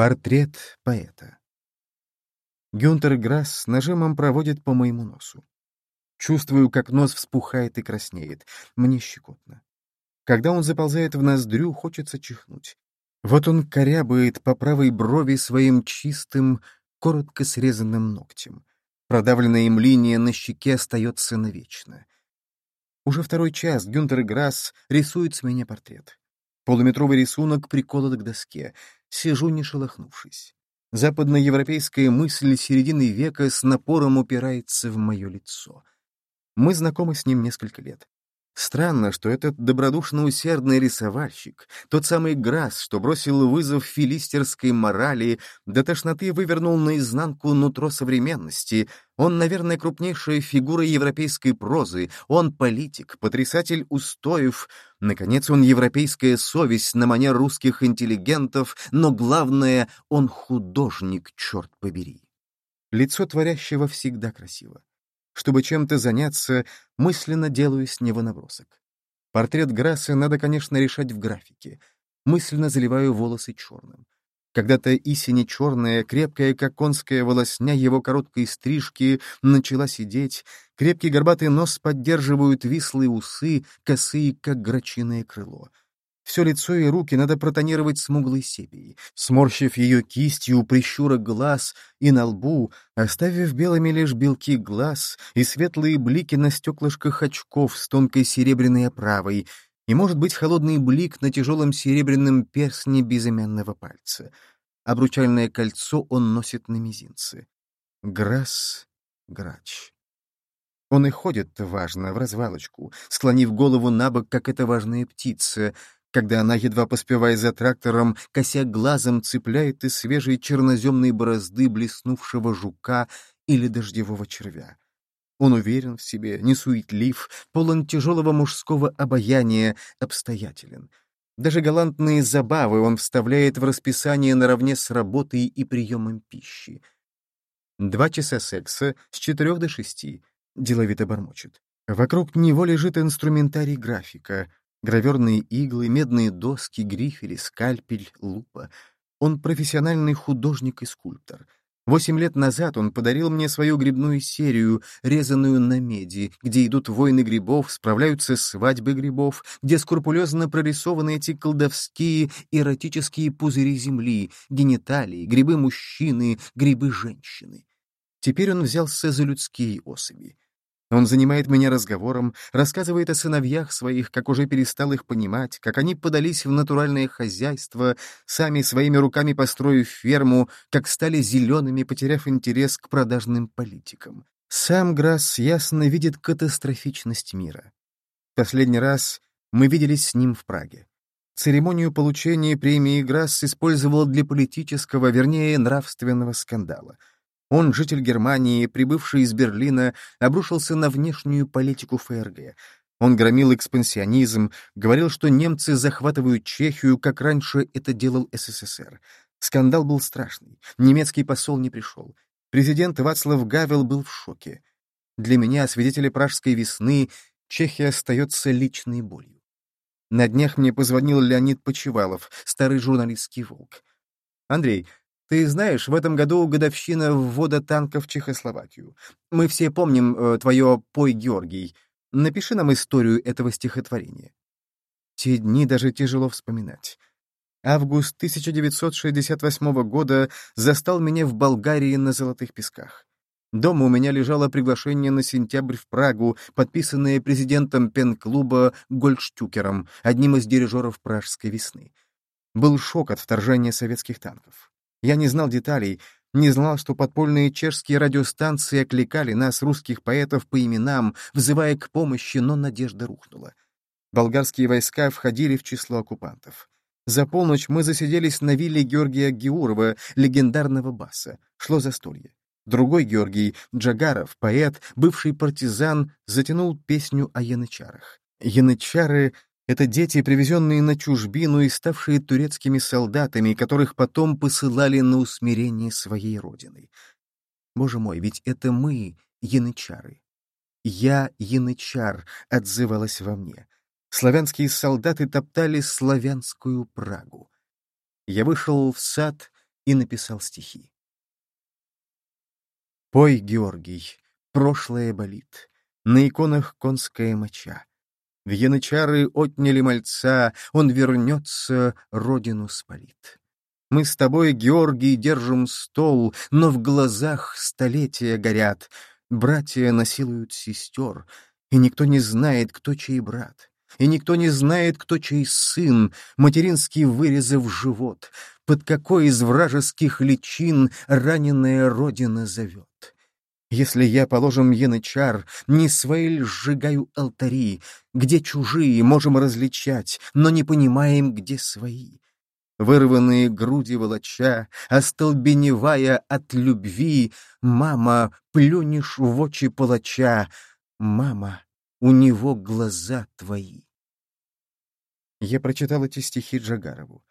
Портрет поэта. Гюнтер Грасс с нажимом проводит по моему носу. Чувствую, как нос вспухает и краснеет. Мне щекотно. Когда он заползает в ноздрю, хочется чихнуть. Вот он корябает по правой брови своим чистым, коротко срезанным ногтем. Продавленная им линия на щеке остается навечно. Уже второй час Гюнтер Грасс рисует с меня портрет. Полуметровый рисунок приколот к доске. Сижу, не шелохнувшись. Западноевропейская мысль середины века с напором упирается в мое лицо. Мы знакомы с ним несколько лет. Странно, что этот добродушно-усердный рисовальщик, тот самый Грасс, что бросил вызов филистерской морали, до тошноты вывернул наизнанку нутро современности, он, наверное, крупнейшая фигура европейской прозы, он политик, потрясатель устоев, наконец, он европейская совесть на манер русских интеллигентов, но главное, он художник, черт побери. Лицо творящего всегда красиво. Чтобы чем-то заняться, мысленно делаю с него набросок. Портрет Грасса надо, конечно, решать в графике. Мысленно заливаю волосы черным. Когда-то и сине-черная, крепкая, как конская волосня его короткой стрижки, начала сидеть, крепкий горбатый нос поддерживают вислые усы, косые, как грачиное крыло. Все лицо и руки надо протонировать смуглой сепией, сморщив ее кистью прищура глаз и на лбу, оставив белыми лишь белки глаз и светлые блики на стеклышках очков с тонкой серебряной оправой, и, может быть, холодный блик на тяжелом серебряном перстне безымянного пальца. Обручальное кольцо он носит на мизинце. Грасс Грач. Он и ходит важно, в развалочку, склонив голову на бок, как эта важная птица — когда она, едва поспевая за трактором, кося глазом цепляет из свежей черноземной борозды блеснувшего жука или дождевого червя. Он уверен в себе, несуетлив, полон тяжелого мужского обаяния, обстоятелен. Даже галантные забавы он вставляет в расписание наравне с работой и приемом пищи. Два часа секса с четырех до шести, — деловито бормочет. Вокруг него лежит инструментарий графика — Граверные иглы, медные доски, грифели, скальпель, лупа. Он профессиональный художник и скульптор. Восемь лет назад он подарил мне свою грибную серию, резаную на меди, где идут войны грибов, справляются свадьбы грибов, где скрупулезно прорисованы эти колдовские эротические пузыри земли, гениталии, грибы мужчины, грибы женщины. Теперь он взялся за людские особи. Он занимает меня разговором, рассказывает о сыновьях своих, как уже перестал их понимать, как они подались в натуральное хозяйство, сами своими руками построив ферму, как стали зелеными, потеряв интерес к продажным политикам. Сам Грасс ясно видит катастрофичность мира. Последний раз мы виделись с ним в Праге. Церемонию получения премии Грасс использовал для политического, вернее, нравственного скандала — он, житель Германии, прибывший из Берлина, обрушился на внешнюю политику ФРГ. Он громил экспансионизм, говорил, что немцы захватывают Чехию, как раньше это делал СССР. Скандал был страшный. Немецкий посол не пришел. Президент Вацлав Гавел был в шоке. Для меня, свидетеля пражской весны, Чехия остается личной болью. На днях мне позвонил Леонид Почевалов, старый журналистский волк. «Андрей, ты знаешь, в этом году годовщина ввода танков в Чехословакию. Мы все помним э, твое «Пой, Георгий». Напиши нам историю этого стихотворения. Те дни даже тяжело вспоминать. Август 1968 года застал меня в Болгарии на Золотых Песках. Дома у меня лежало приглашение на сентябрь в Прагу, подписанное президентом пен-клуба Гольдштюкером, одним из дирижеров пражской весны. Был шок от вторжения советских танков. Я не знал деталей, не знал, что подпольные чешские радиостанции окликали нас, русских поэтов, по именам, взывая к помощи, но надежда рухнула. Болгарские войска входили в число оккупантов. За полночь мы засиделись на вилле Георгия Геурова, легендарного баса. Шло застолье. Другой Георгий, Джагаров, поэт, бывший партизан, затянул песню о янычарах. Янычары это дети, привезенные на чужбину и ставшие турецкими солдатами, которых потом посылали на усмирение своей родины. Боже мой, ведь это мы, янычары. «Я янычар», — отзывалась во мне. Славянские солдаты топтали славянскую Прагу. Я вышел в сад и написал стихи. Пой, Георгий, прошлое болит, на иконах конская моча. В янычары отняли мальца, он вернется, родину спалит. Мы с тобой, Георгий, держим стол, но в глазах столетия горят. Братья насилуют сестер, и никто не знает, кто чей брат. И никто не знает, кто чей сын, материнский вырезав живот, под какой из вражеских личин раненая родина зовет. Если я, положим, янычар, не свои сжигаю алтари, где чужие можем различать, но не понимаем, где свои вырванные груди волоча, остолбеневая от любви, «Мама, плюнешь в очи палача! Мама, у него глаза твои!» Я прочитал эти стихи Джагарову.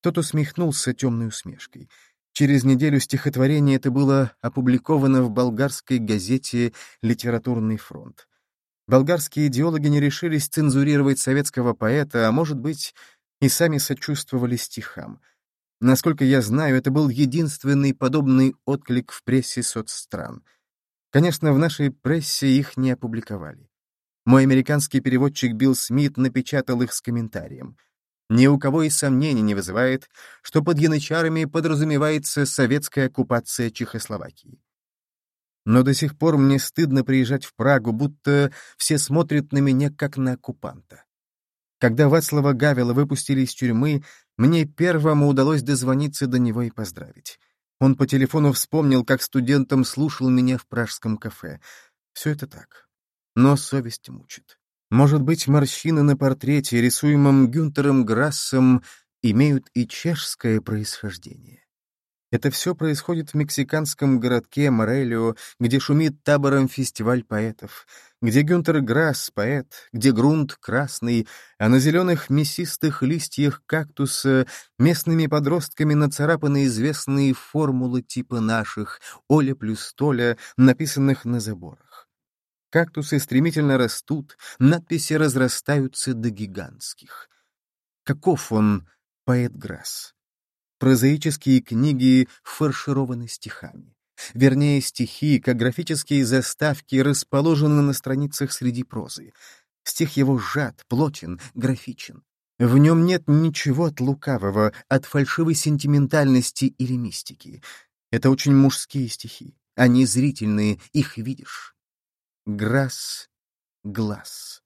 Тот усмехнулся темной усмешкой. Через неделю стихотворение это было опубликовано в болгарской газете «Литературный фронт». Болгарские идеологи не решились цензурировать советского поэта, а, может быть, и сами сочувствовали стихам. Насколько я знаю, это был единственный подобный отклик в прессе соцстран. Конечно, в нашей прессе их не опубликовали. Мой американский переводчик Билл Смит напечатал их с комментарием. Ни у кого и сомнений не вызывает, что под янычарами подразумевается советская оккупация Чехословакии. Но до сих пор мне стыдно приезжать в Прагу, будто все смотрят на меня как на оккупанта. Когда Вацлава Гавела выпустили из тюрьмы, мне первому удалось дозвониться до него и поздравить. Он по телефону вспомнил, как студентом слушал меня в пражском кафе. Все это так. Но совесть мучит. Может быть, морщины на портрете, рисуемом Гюнтером Грассом, имеют и чешское происхождение. Это все происходит в мексиканском городке Морелио, где шумит табором фестиваль поэтов, где Гюнтер Грасс — поэт, где грунт красный, а на зеленых мясистых листьях кактуса местными подростками нацарапаны известные формулы типа наших «Оля плюс Толя», написанных на заборах. Кактусы стремительно растут, надписи разрастаются до гигантских. Каков он, поэт Грасс? Прозаические книги фаршированы стихами. Вернее, стихи, как графические заставки, расположены на страницах среди прозы. Стих его сжат, плотен, графичен. В нем нет ничего от лукавого, от фальшивой сентиментальности или мистики. Это очень мужские стихи. Они зрительные, их видишь. Грасс, глаз.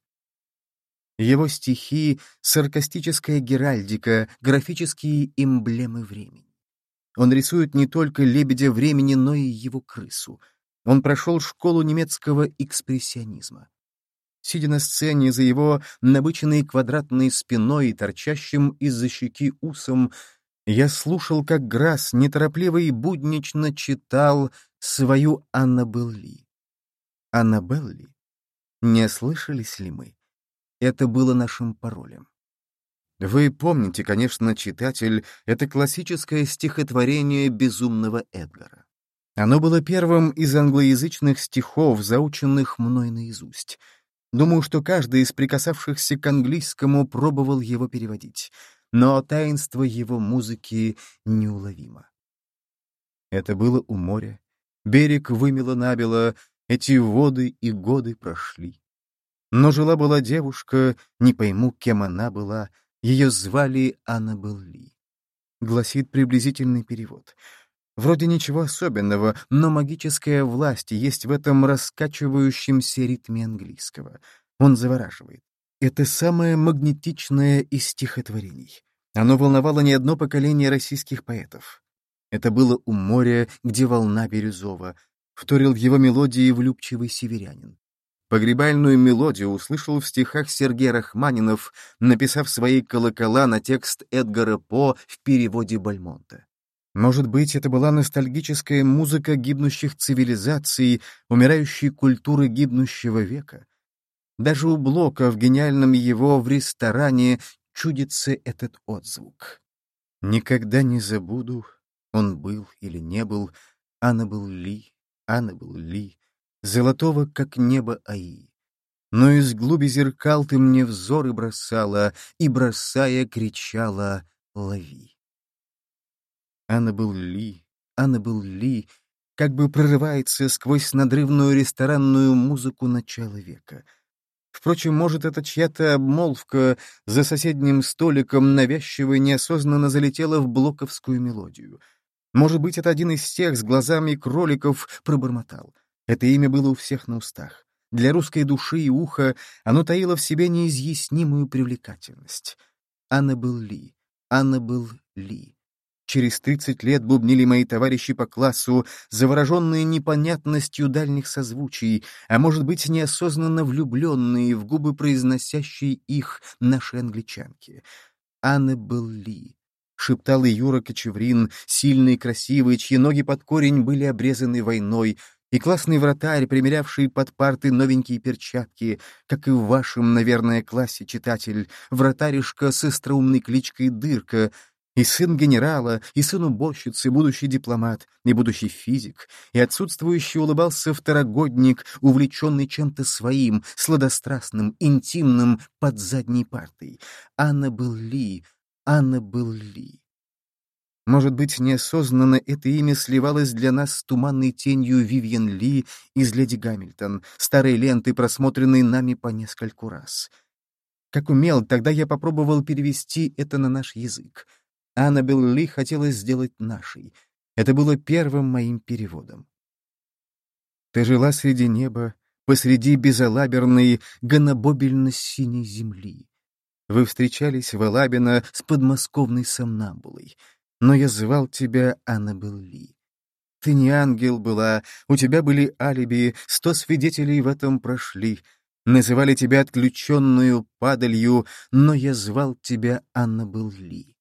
Его стихи — саркастическая геральдика, графические эмблемы времени. Он рисует не только лебедя времени, но и его крысу. Он прошел школу немецкого экспрессионизма. Сидя на сцене за его набыченной квадратной спиной и торчащим из-за щеки усом, я слушал, как Грасс неторопливо и буднично читал свою Аннабелл Ли. Аннабелл? Не слышались ли мы? Это было нашим паролем. Вы помните, конечно, читатель, это классическое стихотворение безумного Эдгара. Оно было первым из англоязычных стихов, заученных мной наизусть. Думаю, что каждый из прикасавшихся к английскому пробовал его переводить, но таинство его музыки неуловимо. Это было у моря. Берег вымело набело, эти воды и годы прошли. Но жила-была девушка, не пойму, кем она была, ее звали Аннабелл Ли. Гласит приблизительный перевод. Вроде ничего особенного, но магическая власть есть в этом раскачивающемся ритме английского. Он завораживает. Это самое магнетичное из стихотворений. Оно волновало не одно поколение российских поэтов. Это было у моря, где волна бирюзова, вторил его мелодии влюбчивый северянин. Погребальную мелодию услышал в стихах Сергей Рахманинов, написав свои колокола на текст Эдгара По в переводе Бальмонта. Может быть, это была ностальгическая музыка гибнущих цивилизаций, умирающей культуры гибнущего века. Даже у Блока в гениальном его в ресторане чудится этот отзвук. Никогда не забуду, он был или не был, Анна был Ли, Анна был Ли, золотого, как небо Аи. Но из глуби зеркал ты мне взоры бросала, и, бросая, кричала «Лови!». Аннабелл Ли, Аннабелл Ли, как бы прорывается сквозь надрывную ресторанную музыку начала века. Впрочем, может, это чья-то обмолвка за соседним столиком навязчиво и неосознанно залетела в блоковскую мелодию. Может быть, это один из тех с глазами кроликов пробормотал. Это имя было у всех на устах. Для русской души и уха оно таило в себе неизъяснимую привлекательность. Анна был Ли, Анна был Ли. Через тридцать лет бубнили мои товарищи по классу, завороженные непонятностью дальних созвучий, а может быть, неосознанно влюбленные в губы произносящие их наши англичанки. Анна был Ли. Шептал и Юра Кочеврин, сильный и красивый, чьи ноги под корень были обрезаны войной, и классный вратарь, примерявший под парты новенькие перчатки, как и в вашем, наверное, классе, читатель, вратаришка с остроумной кличкой Дырка, и сын генерала, и сын уборщицы, будущий дипломат, и будущий физик, и отсутствующий улыбался второгодник, увлеченный чем-то своим, сладострастным, интимным, под задней партой. Анна был Ли, Анна был Ли. Может быть, неосознанно это имя сливалось для нас с туманной тенью Вивьен Ли из «Леди Гамильтон», старой ленты, просмотренной нами по нескольку раз. Как умел, тогда я попробовал перевести это на наш язык — Аннабелл Ли хотелось сделать нашей. Это было первым моим переводом. Ты жила среди неба, посреди безалаберной, гонобобельно-синей земли. Вы встречались в Алабино с подмосковной сомнамбулой, но я звал тебя Аннабелл Ли. Ты не ангел была, у тебя были алиби, сто свидетелей в этом прошли. Называли тебя отключенную падалью, но я звал тебя Аннабелл Ли.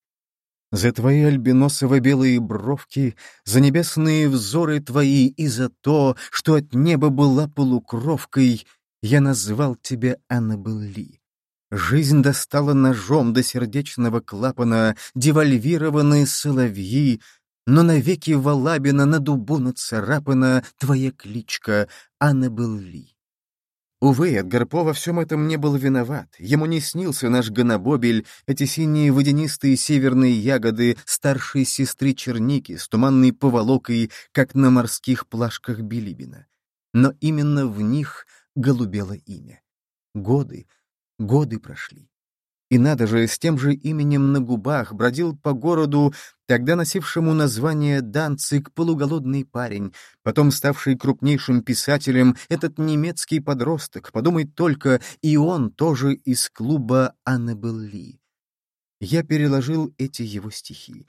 За твои альбиносово-белые бровки, за небесные взоры твои и за то, что от неба была полукровкой, я назвал тебя Аннабелл Ли. Жизнь достала ножом до сердечного клапана девальвированные соловьи, но навеки Валабина на дубу нацарапана твоя кличка Аннабелл Ли. Увы, Эдгар По во всем этом не был виноват. Ему не снился наш гонобобель, эти синие водянистые северные ягоды старшей сестры черники с туманной поволокой, как на морских плашках Билибина. Но именно в них голубело имя. Годы, годы прошли. И надо же, с тем же именем на губах бродил по городу, тогда носившему название Данцик полуголодный парень, потом ставший крупнейшим писателем, этот немецкий подросток, подумай только, и он тоже из клуба Аннабелл Ли. Я переложил эти его стихи.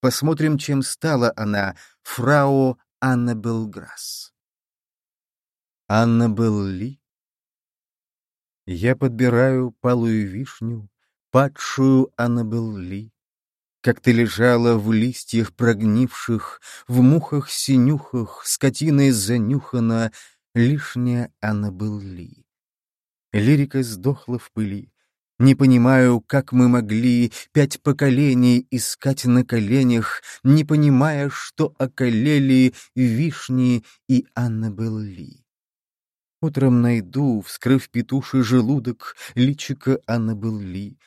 Посмотрим, чем стала она, фрау Аннабелл Грасс. Аннабелл Ли я подбираю палую вишню, падшую Аннабелл Ли, как ты лежала в листьях прогнивших, в мухах-синюхах, скотиной занюхана, лишняя Аннабелл Ли. Лирика сдохла в пыли. Не понимаю, как мы могли пять поколений искать на коленях, не понимая, что околели вишни и Аннабелл Ли. Утром найду, вскрыв петуший желудок, личико Аннабелл Ли,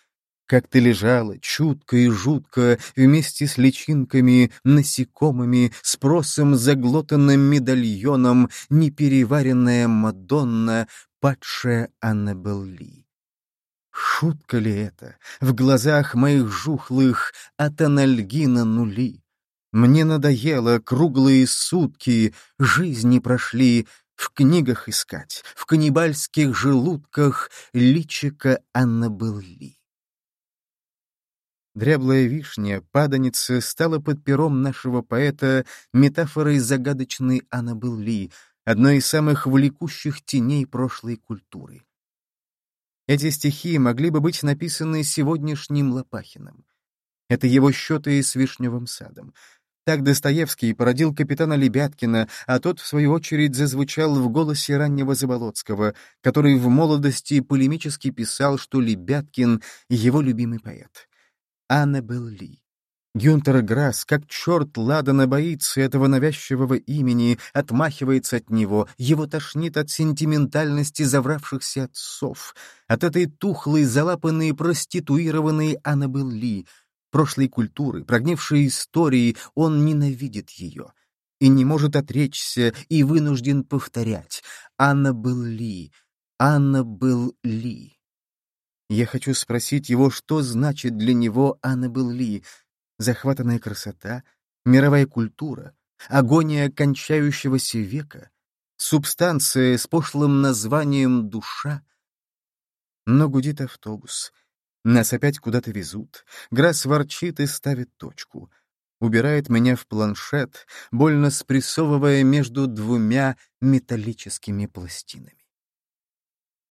как ты лежала, чутко и жутко, вместе с личинками, насекомыми, спросом заглотанным медальоном, непереваренная Мадонна, падшая Аннабелл Ли. Шутка ли это? В глазах моих жухлых от анальгина нули. Мне надоело круглые сутки, жизни прошли, в книгах искать, в каннибальских желудках личика Аннабелл Ли. Дряблая вишня, паданица, стала под пером нашего поэта метафорой загадочной Аннабелл Ли, одной из самых влекущих теней прошлой культуры. Эти стихи могли бы быть написаны сегодняшним Лопахиным. Это его счеты с Вишневым садом. Так Достоевский породил капитана Лебяткина, а тот, в свою очередь, зазвучал в голосе раннего Заболоцкого, который в молодости полемически писал, что Лебяткин — его любимый поэт. Аннабелл Ли. Гюнтер Грасс, как черт ладана, боится этого навязчивого имени, отмахивается от него, его тошнит от сентиментальности завравшихся отцов, от этой тухлой, залапанной, проституированной Аннабелл Ли. Прошлой культуры, прогнившей истории, он ненавидит ее и не может отречься, и вынужден повторять «Анна был Ли, Анна был Ли». Я хочу спросить его, что значит для него Анна был Ли, захватанная красота, мировая культура, агония кончающегося века, субстанция с пошлым названием «душа». Но гудит автобус. Нас опять куда-то везут. Грасс ворчит и ставит точку. Убирает меня в планшет, больно спрессовывая между двумя металлическими пластинами.